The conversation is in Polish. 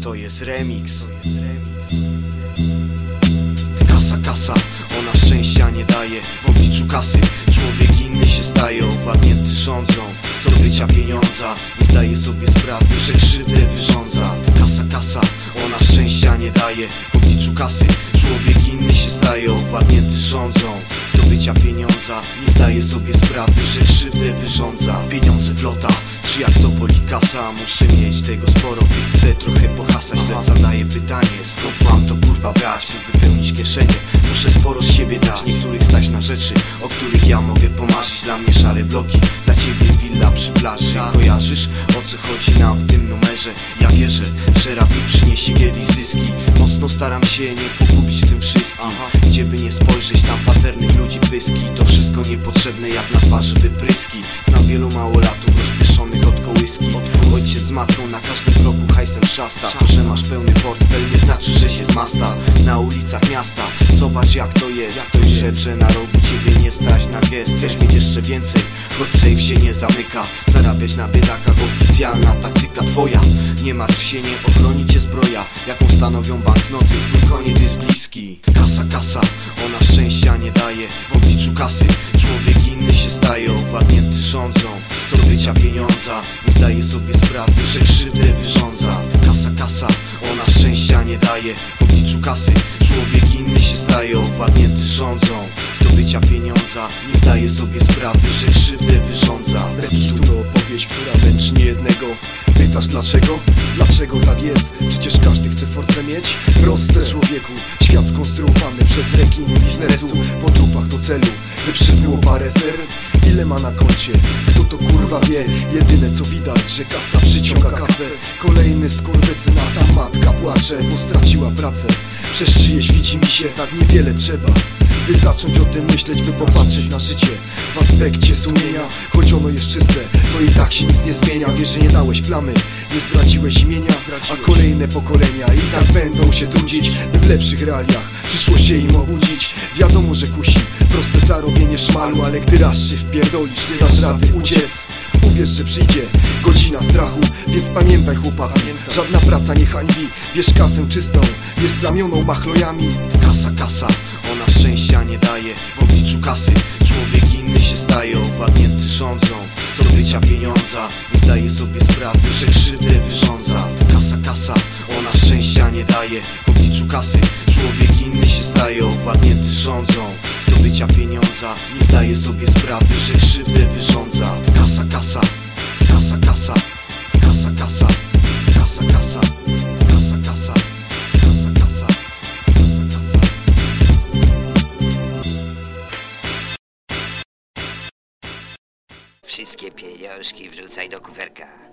To jest remix. Kasa, kasa, ona szczęścia nie daje. W obliczu kasy człowiek inny się staje Owładnięty rządzą. Zdobycia pieniądza Nie zdaje sobie sprawy, że krzywdę wyrządza. Kasa, kasa, ona szczęścia nie daje. W obliczu kasy człowiek inny się staje Owładnięty rządzą. Zdobycia pieniądza Nie zdaje sobie sprawy, że krzywdę wyrządza. Pieniądze flota, czy jak to woli kasa. Muszę mieć tego sporo, gdy chcę trochę pohasać. Lecz zadaję pytanie, skąd mam to kurwa brać By wypełnić kieszenie, muszę sporo z siebie dać Niektórych stać na rzeczy, o których ja mogę pomarzyć. Dla mnie szare bloki, dla ciebie willa przy plaży Kojarzysz, o co chodzi nam w tym numerze? Ja wierzę, że rap przyniesie kiedyś zyski. Mocno staram się nie pogubić w tym wszystkim. Gdzie by nie spojrzeć, tam pazernych ludzi pyski To wszystko niepotrzebne jak na twarzy wypryski. Znam wielu małolatów rozpieszonych od kołyski Ojciec z matką na każdym kroku hajsem szasta. To, że masz pełny portfel nie znaczy, że się zmasta. Na ulicach miasta, zobacz jak to jest. Ktoś żebrze na rogu, ciebie nie stać na gest. Chcesz mieć jeszcze więcej, choć safe się nie zamyka. Zarabiać na biedakach, oficjalna taktyka twoja. Nie martw się, nie ochroni cię zbroja Jaką stanowią banknoty, twój koniec jest bliski. Kasa, kasa, ona szczęścia nie daje. W obliczu kasy rządzą zdobycia pieniądza. Nie zdaje sobie sprawy, że krzywdę wyrządza. Kasa, kasa, ona szczęścia nie daje. W obliczu kasy człowiek inny się staje. Owładnięty rządzą zdobycia pieniądza. Nie zdaje sobie sprawy, że krzywdę wyrządza. Bez kitu to opowieść, która męczy niejednego Pytasz dlaczego? Dlaczego tak jest? Przecież każdy chce force mieć Proste człowieku, świat skonstruowany przez rekin biznesu Po trupach do celu, by przybyło parę ser Ile ma na koncie? Kto to kurwa wie? Jedyne co widać, że kasa przyciąga kasę Kolejny skurwysyn, a ta matka płacze, bo straciła pracę Przez czyjeś widzi mi się tak niewiele trzeba by zacząć o tym myśleć, by popatrzeć na życie W aspekcie sumienia, choć ono jest czyste To i tak się nic nie zmienia. Wiesz, że nie dałeś plamy, nie zdradziłeś imienia. A kolejne pokolenia i tak będą się trudzić By w lepszych realiach przyszło się im obudzić. Wiadomo, że kusi proste zarobienie szmalu Ale gdy raz się wpierdolisz, nie dasz rady uciec Uwierz, że przyjdzie godzina strachu Więc pamiętaj chłopak, żadna praca nie hańbi. Bierz kasę czystą, niesplamioną machlojami. Kasa, kasa, ona szczęścia nie daje W obliczu kasy. Człowiek inny się staje Owładnięty rządzą. Zdobycia pieniądza Nie zdaje sobie sprawy, że krzywdę wyrządza. Kasa, kasa, ona szczęścia nie daje W obliczu kasy rządzą Zdobycia pieniądza Nie zdaje sobie sprawy, że krzywdę wyrządza Kasa, kasa, kasa, kasa Kasa, kasa, kasa, kasa Wszystkie pieniążki wrzucaj do kuferka